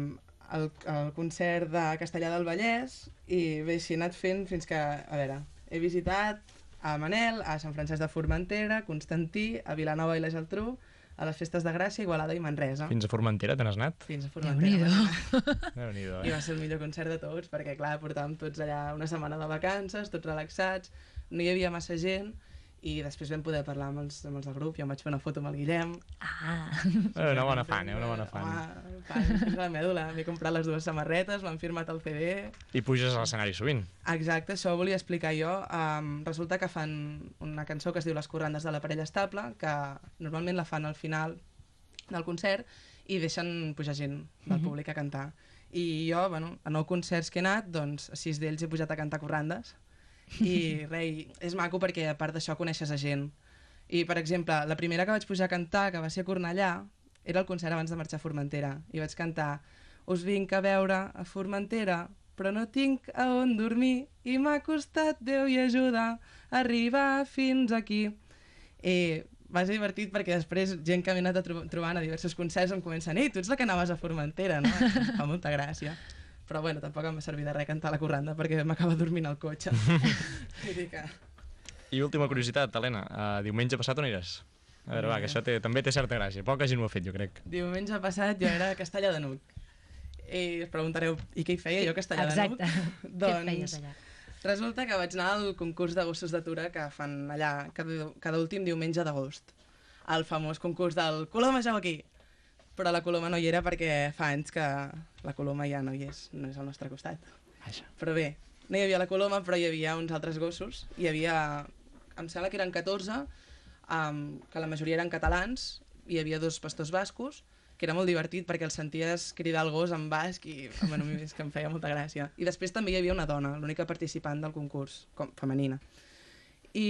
al, al concert de Castellà del Vallès i bé, així he anat fent fins que, a veure, he visitat a Manel, a Sant Francesc de Formentera, Constantí, a Vilanova i la Geltrú, a les festes de Gràcia, Igualada i Manresa. Fins a Formentera te n'has anat? Fins a Formentera. Déu-n'hi-do. vaig anar. Déu-n'hi-do, I eh? va ser el millor concert de tots, perquè clar, portàvem tots allà una setmana de vacances, tots relaxats, no hi havia massa gent, i després vam poder parlar amb els, amb els del grup, jo em vaig fer una foto amb el Guillem. Ah, Eh, Una bona fan, eh? Una bona fan. Home, fan, fins a la mèdula. M'he comprat les dues samarretes, m'han firmat el CD... I puges a l'escenari sovint. Exacte, això ho volia explicar jo. Um, resulta que fan una cançó que es diu Les corrandes de la parella estable, que normalment la fan al final del concert i deixen pujar gent del públic a cantar. I jo, bueno, a nou concerts que he anat, doncs a sis d'ells he pujat a cantar corrandes. I rei, és maco perquè a part d'això coneixes a gent. I, per exemple, la primera que vaig pujar a cantar, que va ser a Cornellà, era el concert abans de marxar a Formentera. I vaig cantar Us vinc a veure a Formentera, però no tinc a on dormir i m'ha costat Déu i ajuda arribar fins aquí. I va ser divertit perquè després gent que m'he anat a tro trobant a diversos concerts em comencen Ei, tu ets la que anaves a Formentera, no? [laughs] Fa molta gràcia. Però bueno, tampoc em va servir de res cantar la corranda perquè m'acaba dormint al cotxe. [laughs] Vull dir que... I última curiositat, Helena. Uh, diumenge passat on eres? A veure, va, que això té, també té certa gràcia. Poca gent ho ha fet, jo crec. Diumenge passat jo era a Castellà de Nuc. I us preguntareu, i què hi feia jo a Castellà exacte. de [laughs] Nuc? Què et feies allà? Resulta que vaig anar al concurs de gossos d'atura que fan allà cada, cada últim diumenge d'agost. El famós concurs del Coloma jau aquí. Però la Coloma no hi era perquè fa anys que la Coloma ja no hi és, no és al nostre costat. Vaja. Però bé, no hi havia la Coloma, però hi havia uns altres gossos. Hi havia, em sembla que eren 14, um, que la majoria eren catalans, hi havia dos pastors bascos, que era molt divertit perquè el senties cridar el gos en basc i bueno, és que em feia molta gràcia. I després també hi havia una dona, l'única participant del concurs, com, femenina. I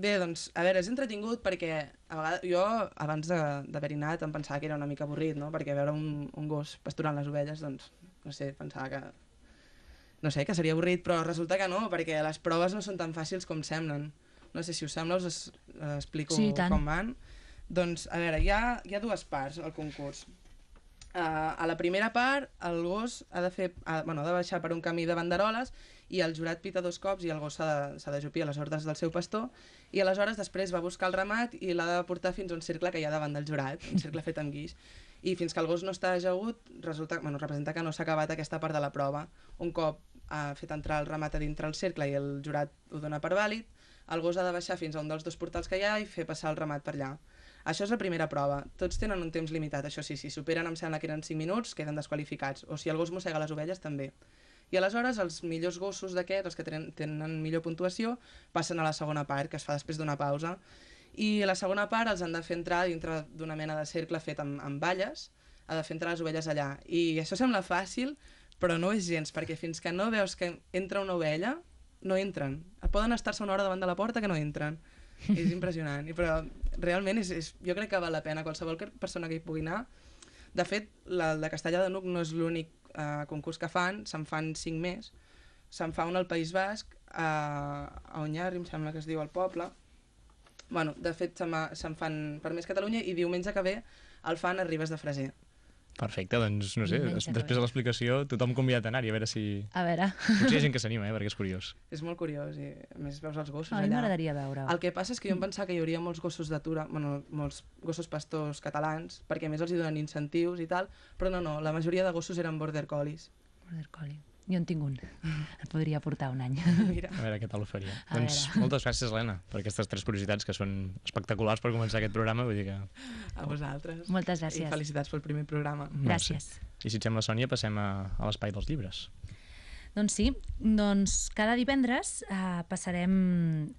bé, doncs, a veure, és entretingut perquè a vegades, jo abans de- d'haver-hi anat em pensava que era una mica avorrit, no? perquè veure un, un gos pasturant les ovelles, doncs, no sé, pensava que no sé, que seria avorrit, però resulta que no, perquè les proves no són tan fàcils com semblen. No sé si us sembla, us es, explico Sí, tant. com van. Doncs, a veure, hi ha, hi ha dues parts al concurs. Uh, a la primera part, el gos ha de, fer, ha, bueno, ha de baixar per un camí de banderoles i el jurat pita dos cops i el gos s'ha de, s'ha d'ajupir a les ordres del seu pastor i aleshores després va buscar el ramat i l'ha de portar fins a un cercle que hi ha davant del jurat, un cercle fet amb guix. I fins que el gos no està ajagut, resulta, bueno, representa que no s'ha acabat aquesta part de la prova. Un cop ha fet entrar el ramat a dintre el cercle i el jurat ho dona per vàlid, el gos ha de baixar fins a un dels dos portals que hi ha i fer passar el ramat per allà. Això és la primera prova. Tots tenen un temps limitat, això sí, si superen, em sembla que eren 5 minuts, queden desqualificats. O si el gos mossega les ovelles, també. I aleshores els millors gossos d'aquests, els que tenen, tenen millor puntuació, passen a la segona part, que es fa després d'una pausa. I a la segona part els han de fer entrar dintre d'una mena de cercle fet amb, amb valles, ha de fer entrar les ovelles allà. I això sembla fàcil, però no és gens, perquè fins que no veus que entra una ovella, no entren. Poden estar-se una hora davant de la porta que no entren. és impressionant. Però realment és, és, jo crec que val la pena qualsevol persona que hi pugui anar. De fet, la, de Castellà de Nuc no és l'únic eh, concurs que fan, se'n fan cinc més. Se'n fa un al País Basc, a, a Onyarri, em sembla que es diu el poble. Bueno, de fet, se'n se'n fan per més Catalunya i diumenge que ve el fan a Ribes de Freser. Perfecte, doncs no sé, des, després de l'explicació tothom convidat a anar-hi a veure si... A veure... Potser hi ha gent que s'anima, eh, perquè és curiós. És molt curiós i a més veus els gossos A mi allà. m'agradaria veure. El que passa és que jo em pensava que hi hauria molts gossos d'atura, bueno, molts gossos pastors catalans, perquè a més els hi donen incentius i tal, però no, no, la majoria de gossos eren border collies. Border Collie. Jo en tinc un. El podria portar un any. Mira. A veure què tal ho faria. A doncs veure. moltes gràcies, Helena, per aquestes tres curiositats que són espectaculars per començar aquest programa. Vull dir que... A vosaltres. Moltes I gràcies. felicitats pel primer programa. No sé. Gràcies. I si et sembla, Sònia, passem a, a l'espai dels llibres. Doncs sí, doncs cada divendres eh, passarem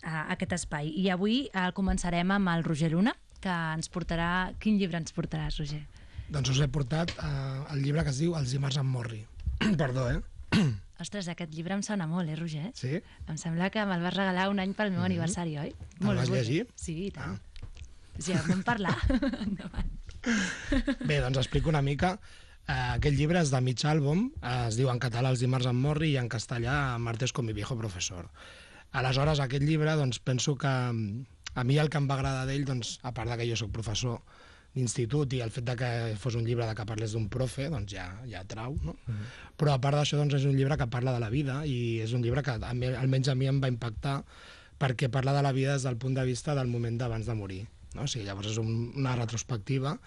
a aquest espai i avui eh, començarem amb el Roger Luna, que ens portarà... Quin llibre ens portaràs, Roger? Doncs us he portat eh, el llibre que es diu Els dimarts amb Morri. [clears throat] Perdó, eh? [clears throat] Ostres, aquest llibre em sona molt, eh, Roger? Sí? Em sembla que me'l vas regalar un any pel meu aniversari, oi? Te'l vas llegir? Sí, i tant. Sí, en vam parlar. [laughs] Endavant. Bé, doncs explico una mica. Eh, aquest llibre és de mig àlbum, eh, es diu en català Els dimarts amb Morri i en castellà Martes con mi viejo profesor. Aleshores, aquest llibre, doncs, penso que mm, a mi el que em va agradar d'ell, doncs, a part de que jo sóc professor d'institut i el fet de que fos un llibre de que parlés d'un profe, doncs ja, ja trau, no? Però a part d'això, doncs, és un llibre que parla de la vida i és un llibre que a mi, almenys a mi em va impactar perquè parla de la vida des del punt de vista del moment d'abans de morir. No? O sigui, llavors és un, una retrospectiva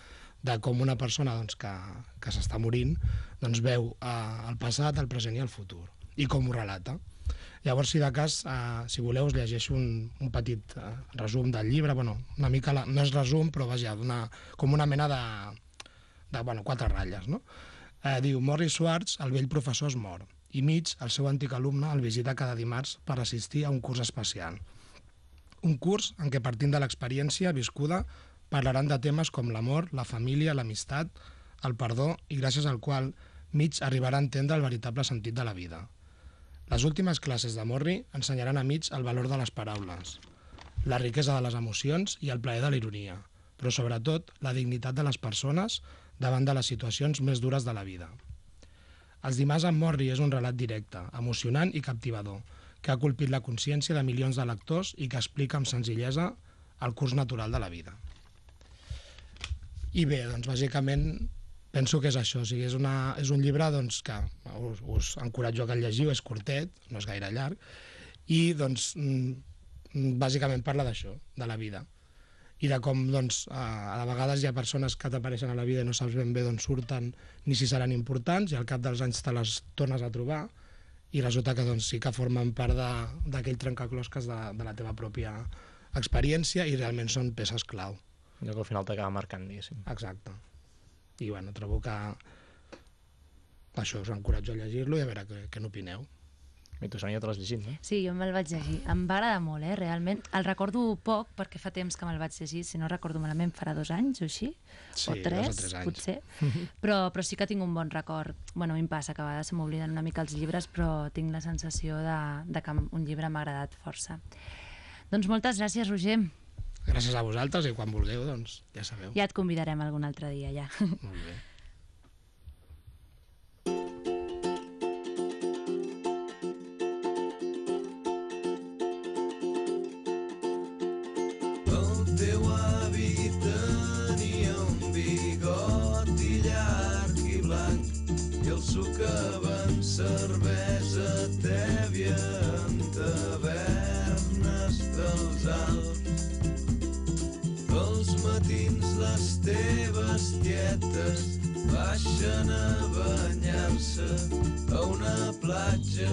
de com una persona doncs, que, que s'està morint doncs, veu eh, el passat, el present i el futur i com ho relata. Llavors, si de cas, eh, si voleu, us llegeixo un, un petit eh, resum del llibre, bueno, una mica, la, no és resum, però vaja, una, com una mena de, de bueno, quatre ratlles, no? Eh, diu, Morris Schwartz, el vell professor, es mor, i Mitch, el seu antic alumne, el visita cada dimarts per assistir a un curs especial. Un curs en què, partint de l'experiència viscuda, parlaran de temes com l'amor, la família, l'amistat, el perdó i gràcies al qual Mitch arribarà a entendre el veritable sentit de la vida. Les últimes classes de Morri ensenyaran a Mitch el valor de les paraules, la riquesa de les emocions i el plaer de la ironia, però sobretot la dignitat de les persones davant de les situacions més dures de la vida. Els dimarts amb Morri és un relat directe, emocionant i captivador, que ha colpit la consciència de milions de lectors i que explica amb senzillesa el curs natural de la vida. I bé, doncs bàsicament penso que és això, o sigui, és, una, és un llibre doncs, que us, us encoratjo que el llegiu, és curtet, no és gaire llarg, i doncs mm, bàsicament parla d'això, de la vida i de com doncs, a, a vegades hi ha persones que t'apareixen a la vida i no saps ben bé d'on surten ni si seran importants i al cap dels anys te les tornes a trobar i resulta que doncs, sí que formen part de- d'aquell trencaclosques de, de la teva pròpia experiència i realment són peces clau. Allò que al final t'acaba marcant, diguéssim. Exacte. I bueno, trobo que això us encoratjo a llegir-lo i a veure què, què n'opineu. I tu, Sònia, te l'has llegit, no? Sí, jo me'l vaig llegir. Em va agradar molt, eh, realment. El recordo poc, perquè fa temps que me'l vaig llegir, si no recordo malament, farà dos anys o així, Sí, o dos o tres, tres anys. potser. [laughs] però, però sí que tinc un bon record. Bueno, a mi em passa que a vegades se m'obliden una mica els llibres, però tinc la sensació de, de que un llibre m'ha agradat força. Doncs moltes gràcies, Roger. Gràcies a vosaltres i quan vulgueu, doncs, ja sabeu. Ja et convidarem algun altre dia, ja. Molt bé. El les teves tietes baixen a banyar-se a una platja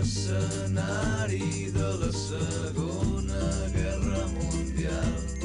escenari de la Segona Guerra Mundial.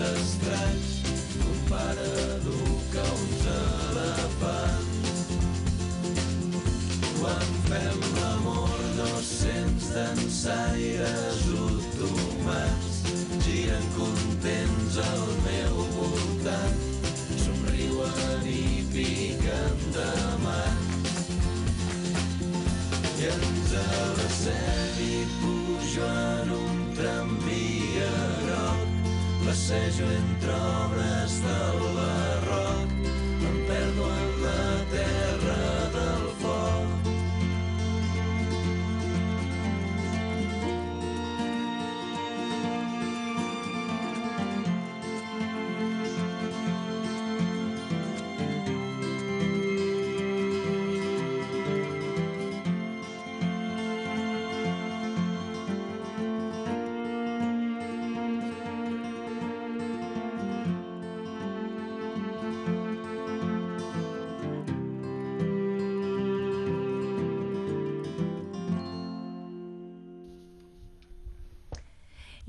Jesus Christ. seja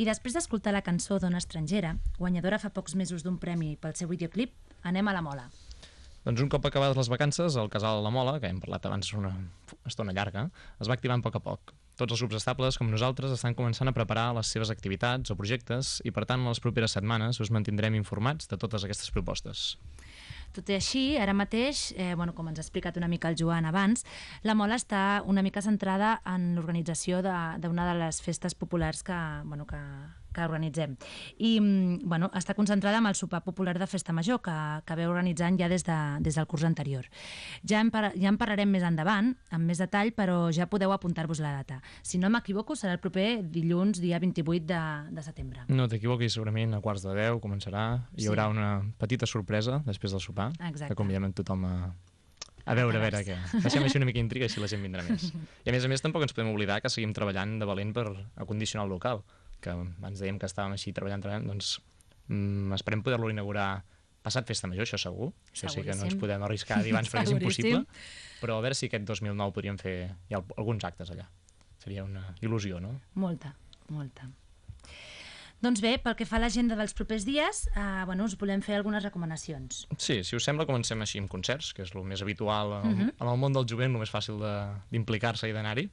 I després d'escoltar la cançó Dona estrangera, guanyadora fa pocs mesos d'un premi pel seu videoclip, anem a la mola. Doncs un cop acabades les vacances, el casal La Mola, que hem parlat abans una estona llarga, es va activant a poc a poc. Tots els grups estables, com nosaltres, estan començant a preparar les seves activitats o projectes i, per tant, en les properes setmanes us mantindrem informats de totes aquestes propostes. Tot i així, ara mateix, eh, bueno, com ens ha explicat una mica el Joan abans, la Mola està una mica centrada en l'organització d'una de, de les festes populars que, bueno, que, que organitzem. I mm, bueno, està concentrada amb el sopar popular de Festa Major, que, que ve organitzant ja des, de, des del curs anterior. Ja en, par ja en parlarem més endavant, amb més detall, però ja podeu apuntar-vos la data. Si no m'equivoco, serà el proper dilluns, dia 28 de, de setembre. No t'equivoquis, segurament a quarts de 10 començarà. Hi haurà Sí. una petita sorpresa després del sopar, Exacte. que convidem a tothom a, a veure, a veure què. Deixem així una mica intriga, així la gent vindrà més. [laughs] I a més a més tampoc ens podem oblidar que seguim treballant de valent per acondicionar el local, que abans dèiem que estàvem així treballant, treballant doncs mm, esperem poder-lo inaugurar passat Festa Major, això segur. Això sí que no ens podem arriscar a dir abans perquè és impossible, però a veure si aquest 2009 podríem fer ja al- alguns actes allà. Seria una il·lusió, no? Molta, molta. Doncs bé, pel que fa a l'agenda dels propers dies, eh, bueno, us volem fer algunes recomanacions. Sí, si us sembla, comencem així amb concerts, que és el més habitual en, Mhm. en el món del jovent, el més fàcil de- d'implicar-se i d'anar-hi.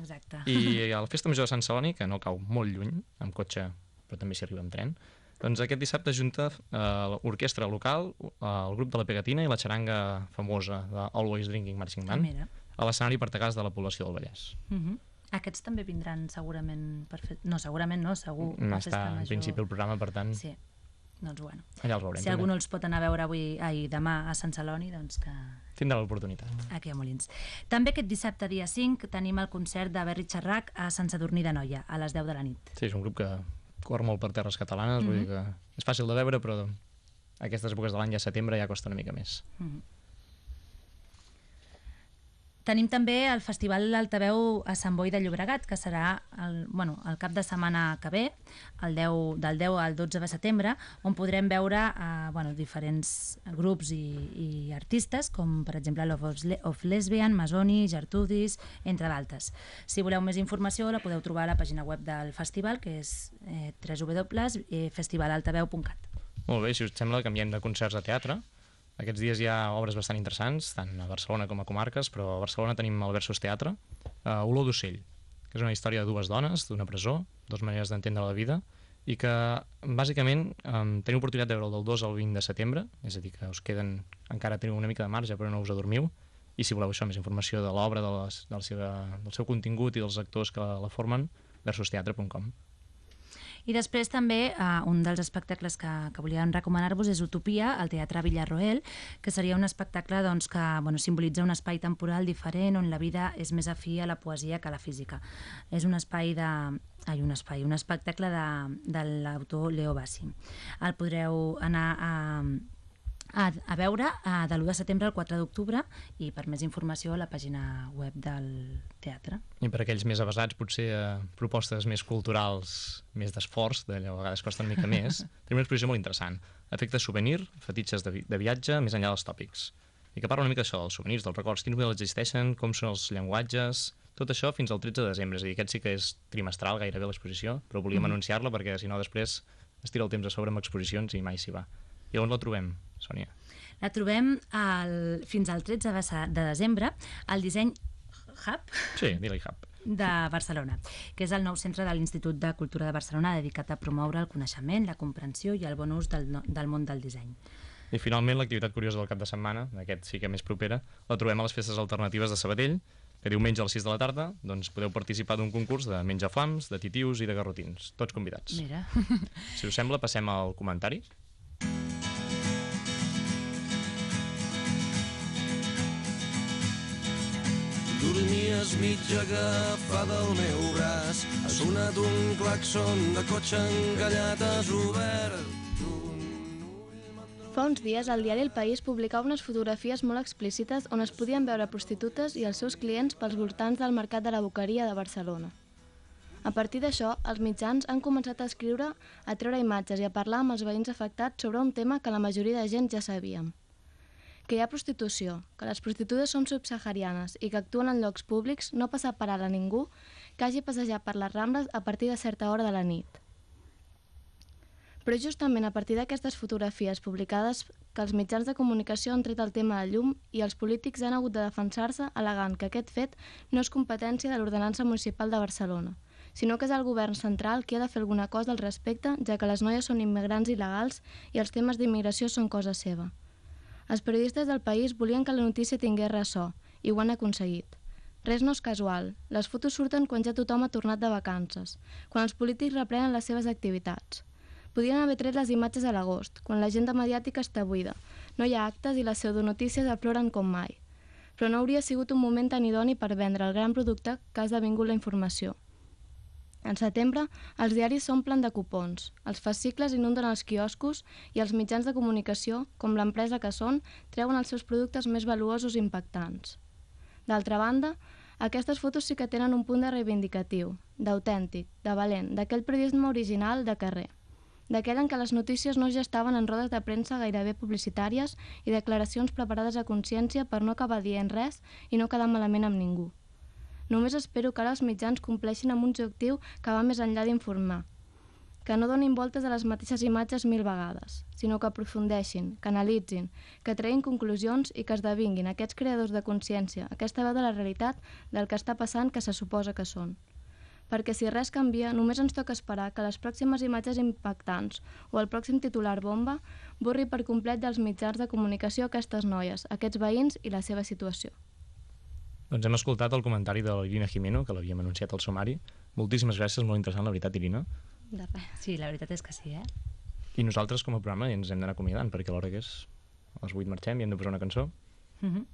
Exacte. I [laughs] a la Festa Major de Sant Celoni, que no cau molt lluny, amb cotxe, però també s'hi arriba amb tren, doncs aquest dissabte junta eh, l'orquestra local, eh, el grup de la Pegatina i la xaranga famosa de Always Drinking Marching Ah, Band mira. a l'escenari Partagàs de la població del Vallès. Uh -huh. Aquests també vindran segurament per fer... No, segurament no, segur. No està en Major. principi el programa, per tant, Sí, doncs bueno. allà els veurem. Si algú no els pot anar a veure avui, ai, demà a Sant Celoni, doncs que Tindrà l'oportunitat. aquí a Molins. També aquest dissabte, dia 5, tenim el concert de Berri Xerrac a Sant Sadurní de Noia, a les 10 de la nit. Sí, és un grup que corre molt per terres catalanes, vull dir que és fàcil de veure, però aquestes èpoques de l'any, ja setembre, ja costa una mica més. Tenim també el Festival Altaveu a Sant Boi de Llobregat, que serà el, bueno, el cap de setmana que ve, el 10, del 10 al 12 de setembre, on podrem veure eh, bueno, diferents grups i, i artistes, com per exemple Love of, Le of Lesbian, Masoni, Gertrudis, entre d'altres. Si voleu més informació la podeu trobar a la pàgina web del festival, que és eh, www.festivalaltaveu.cat. Molt bé, si us sembla, canviem de concerts a teatre. Aquests dies hi ha obres bastant interessants, tant a Barcelona com a comarques, però a Barcelona tenim el Versus Teatre, uh, Olor d'ocell, que és una història de dues dones, d'una presó, dues maneres d'entendre la vida, i que, bàsicament, um, teniu oportunitat de veure el del 2 al 20 de setembre, és a dir, que us queden, encara teniu una mica de marge, però no us adormiu, i si voleu això, més informació de l'obra, de del seu contingut i dels actors que la, la formen, versusteatre.com. I després també eh, un dels espectacles que, que volíem recomanar-vos és Utopia, al Teatre Villarroel, que seria un espectacle doncs, que bueno, simbolitza un espai temporal diferent on la vida és més afí a la poesia que a la física. És un espai de... Ai, un espai, un espectacle de, de l'autor Leo Bassi. El podreu anar a, a, a veure a, de l'1 de setembre al 4 d'octubre i per més informació a la pàgina web del teatre. I per aquells més avasats, potser a propostes més culturals, més d'esforç, d'allò a vegades costa una mica més, [laughs] tenim una exposició molt interessant. Efectes souvenir, fetitxes de, vi de viatge, més enllà dels tòpics. I que parla una mica d'això, dels souvenirs, dels records, quins models existeixen, com són els llenguatges, tot això fins al 13 de desembre, és a dir, aquest sí que és trimestral gairebé l'exposició, però volíem mm. anunciar-la perquè si no després es tira el temps a sobre amb exposicions i mai s'hi va. I on la trobem, Sònia? La trobem al, fins al 13 de se- de desembre al Disseny Hub Sí, Dilly Hub. de Barcelona, que és el nou centre de l'Institut de Cultura de Barcelona dedicat a promoure el coneixement, la comprensió i el bon ús del, del món del disseny. I finalment, l'activitat curiosa del cap de setmana, aquest sí que més propera, la trobem a les festes alternatives de Sabadell, que diumenge a les 6 de la tarda doncs, podeu participar d'un concurs de menjaflams, de titius i de garrotins. Tots convidats. Mira, Si us sembla, passem al comentari. Dormies mitja agafada al meu braç. Ha sonat un claxon de cotxe encallat, has obert Fa uns dies, el diari El País publicava unes fotografies molt explícites on es podien veure prostitutes i els seus clients pels voltants del Mercat de la Boqueria de Barcelona. A partir d'això, els mitjans han començat a escriure, a treure imatges i a parlar amb els veïns afectats sobre un tema que la majoria de gent ja sabíem. Que hi ha prostitució, que les prostitutes són subsaharianes i que actuen en llocs públics no passa per a ningú que hagi passejat per les Rambles a partir de certa hora de la nit. Però justament a partir d'aquestes fotografies publicades que els mitjans de comunicació han tret el tema de llum i els polítics han hagut de defensar-se al·legant que aquest fet no és competència de l'ordenança municipal de Barcelona, sinó que és el govern central qui ha de fer alguna cosa al respecte, ja que les noies són immigrants il·legals i els temes d'immigració són cosa seva. Els periodistes del país volien que la notícia tingués ressò, i ho han aconseguit. Res no és casual. Les fotos surten quan ja tothom ha tornat de vacances, quan els polítics reprenen les seves activitats. Podien haver tret les imatges a l'agost, quan l'agenda mediàtica està buida, no hi ha actes i les pseudonotícies afloren com mai. Però no hauria sigut un moment tan idoni per vendre el gran producte que ha esdevingut la informació. En setembre, els diaris s'omplen de cupons, els fascicles inunden els quioscos i els mitjans de comunicació, com l'empresa que són, treuen els seus productes més valuosos i impactants. D'altra banda, aquestes fotos sí que tenen un punt de reivindicatiu, d'autèntic, de valent, d'aquell periodisme original de carrer d'aquell en què les notícies no ja estaven en rodes de premsa gairebé publicitàries i declaracions preparades a consciència per no acabar dient res i no quedar malament amb ningú. Només espero que ara els mitjans compleixin amb un objectiu que va més enllà d'informar, que no donin voltes a les mateixes imatges mil vegades, sinó que aprofundeixin, que analitzin, que treguin conclusions i que esdevinguin aquests creadors de consciència, aquesta veu de la realitat del que està passant que se suposa que són perquè si res canvia, només ens toca esperar que les pròximes imatges impactants o el pròxim titular bomba borri per complet dels mitjans de comunicació aquestes noies, aquests veïns i la seva situació. Doncs hem escoltat el comentari de l'Irina Jimeno, que l'havíem anunciat al sumari. Moltíssimes gràcies, molt interessant, la veritat, Irina. De res. Sí, la veritat és que sí, eh? I nosaltres, com a programa, ens hem d'anar acomiadant, perquè a l'hora que és, a les 8 marxem i hem de posar una cançó. Uh -huh.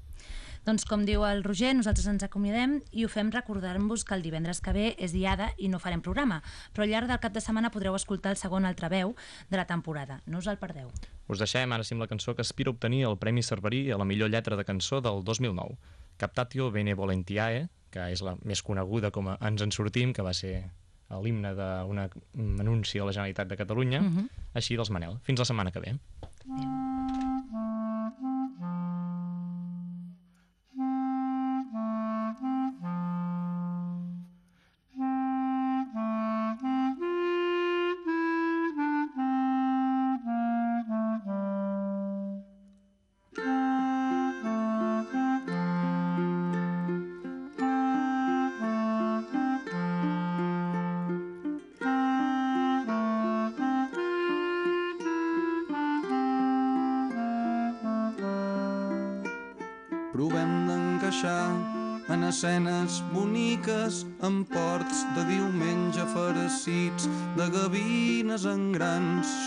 Doncs com diu el Roger, nosaltres ens acomiadem i ho fem recordant-vos que el divendres que ve és diada i no farem programa, però al llarg del cap de setmana podreu escoltar el segon altraveu de la temporada. No us el perdeu. Us deixem ara sí amb la cançó que aspira a obtenir el Premi Cerverí a la millor lletra de cançó del 2009, Captatio Benevolentiae, que és la més coneguda com a Ens en sortim, que va ser l'himne d'un anunci a la Generalitat de Catalunya, uh -huh. així dels Manel. Fins la setmana que ve.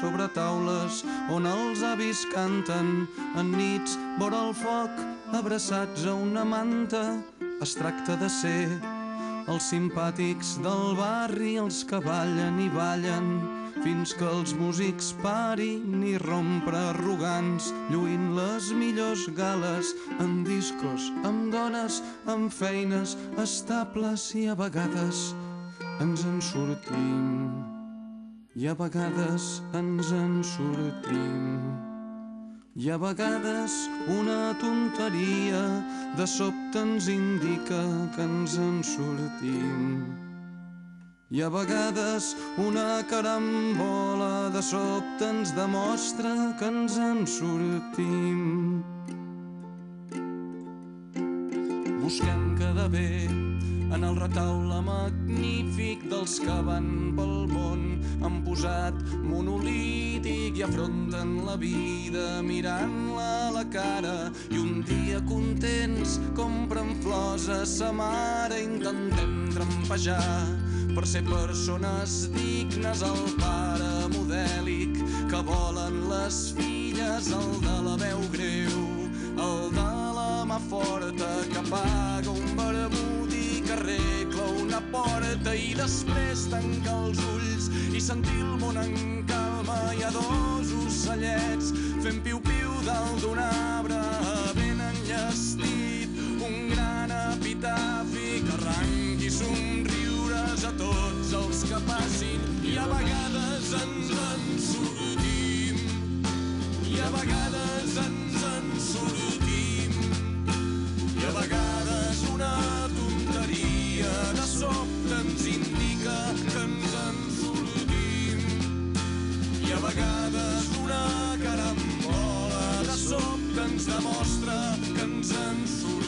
Sobre taules on els avis canten en nits vora el foc, abraçats a una manta. Es tracta de ser els simpàtics del barri, els que ballen i ballen, fins que els músics parin i rompre arrogants, lluint les millors gales en discos, amb dones, amb feines estables i a vegades ens en sortim. I a vegades ens en sortim. I a vegades una tonteria de sobte ens indica que ens en sortim. I a vegades una carambola de sobte ens demostra que ens en sortim. Busquem quedar bé en el retaule magnífic dels que van pel món han posat monolític i afronten la vida mirant-la a la cara. I un dia contents compren flors a sa mare intentem trampejar per ser persones dignes. El pare modèlic que volen les filles el de la veu greu el de la mà forta que paga un barbut i arregla una porta i després tancar els ulls i sentir el món en calma hi ha dos ocellets fent piu-piu dalt d'un arbre ben enllestit una carambola de